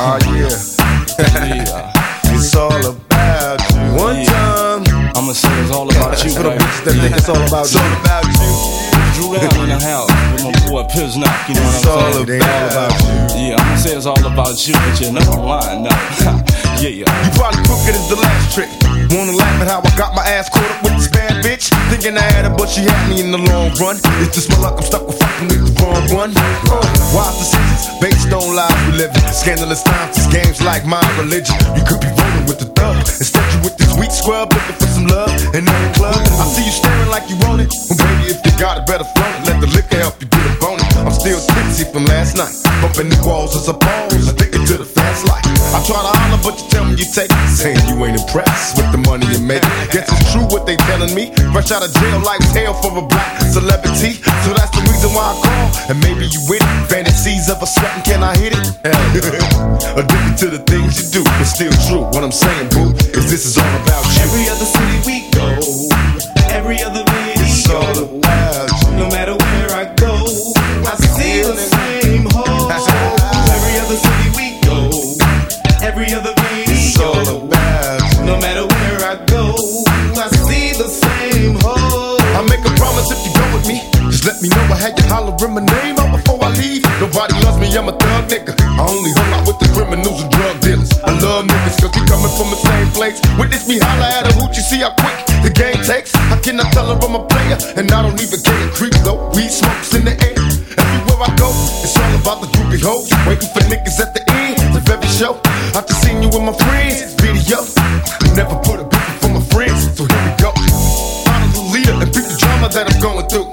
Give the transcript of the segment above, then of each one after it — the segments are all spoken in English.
Oh yeah. yeah. It's all about you. One Yeah. time. I'ma say it's all about you, For the bitches that think it's all about It's you. all about you. Dru Down in the house with my boy Piznock, you know It's what I'm saying? it ain't all about you. Yeah, I'ma say it's all about you, but you know I'm lying now. yeah, yeah. You probably crooked as the last trick. Wanna laugh at how I got my ass caught up with this bad bitch? Thinking I had her, but she had me in the long run. It's just my luck, I'm stuck with fucking with the wrong one. Uh, wise decisions based on lies we live in. Scandalous times, these games like my religion. You could be rolling with the thug. Instead, you with this weak scrub looking for some love in the club. I see you staring like you want it. Well, baby, if you got it, better flaunt it. Still from last night. Bumping the walls as a pose. Addicted to the fast life. I try to honor, but you tell me you take it. Saying you ain't impressed with the money you make. Guess it's true what they telling me. Rush out of jail, like hell for a black celebrity. So that's the reason why I call. And maybe you with it. Fantasies of a sweating, can I hit it? Addicted to the things you do, It's still true. What I'm saying, boo, is this is all about It's all about you. no matter where I go, I see the same hoes. I make a promise if you go with me. Just let me know I had you hollering my name out before I leave. Nobody loves me, I'm a thug nigga. I only hung out with the criminals and drug dealers. I love niggas cause we coming from the same place. Witness me holler at a hoot, you see how quick the game takes. I tell her I'm a player? And I don't even care. Creep though, weed smokes in the air. Everywhere I go, it's all about the groupie hoes. Waiting for niggas at the end of every show. I just seen you with my friends, video. Never put a beat for my friends, so here we go. Follow the leader and beat the drama that I'm going through.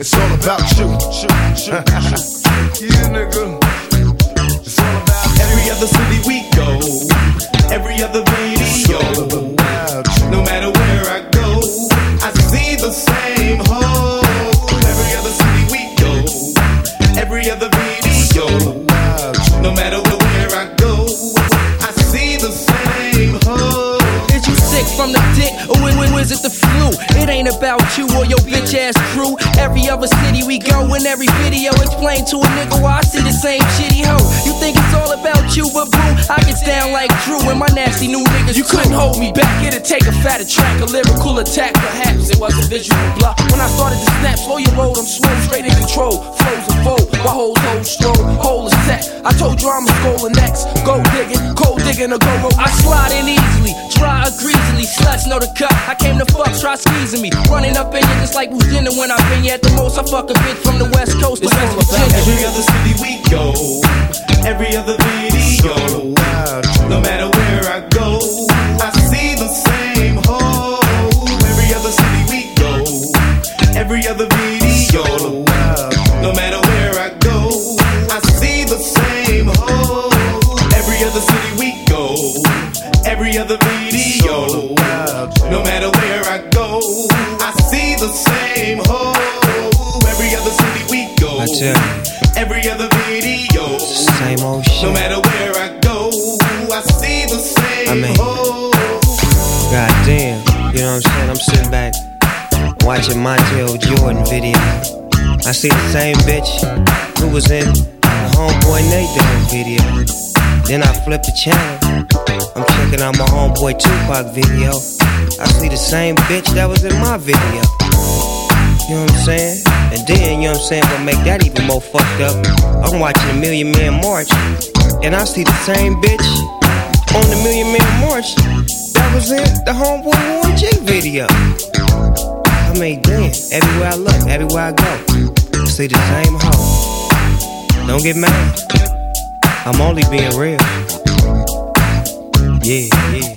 It's all about you. yeah, nigga. It's all about you. Every other city we go, every other It's all video, about you. no matter where I go, I see the same hoes. Every other city we go, every other video. About you. No matter or when, when was it the flu? It ain't about you or your bitch ass crew. Every other city we go in every video explain to a nigga why I see the same shitty hoe. You think it's all about you, but boo, I get down like Dru and my nasty new niggas. You couldn't hold me back. It'd take a fatter track, a lyrical attack, perhaps it was a visual block. When I started to snap, slow your roll, I'm swole, straight in control. Flows a fold, my whole whole stroll, whole is. I told you I'm a scholar next. Go digging, cold digging, or go roll. I slide in easily, dry or greasily. Sluts know the cut. I came to fuck, try squeezing me. Running up in you just like who's dinner when I've been here at the most. I fuck a bitch from the west coast to It's West all Virginia. every other city we go, every other video. No matter where I go, I see the same hoes. Every other city we go, every other video. No matter every other video. No matter where I go, I see the same hoes. Every other city we go, I tell you, every other video. same old shit. No matter where I go, I see the same I mean- hoes. God damn, you know what I'm saying? I'm sitting back watching Montell Jordan video. I see the same bitch who was in the homeboy Nate Dogg video. Then I flip the channel. I'm checking out my homeboy Tupac video. I see the same bitch that was in my video. You know what I'm saying? And then, you know what I'm saying, what make that even more fucked up, I'm watching a Million Man March, and I see the same bitch on the Million Man March that was in the Homeboy Warren G video. I mean, damn, everywhere I look, everywhere I go, I see the same hoe. Don't get mad. I'm only being real. Yeah, yeah.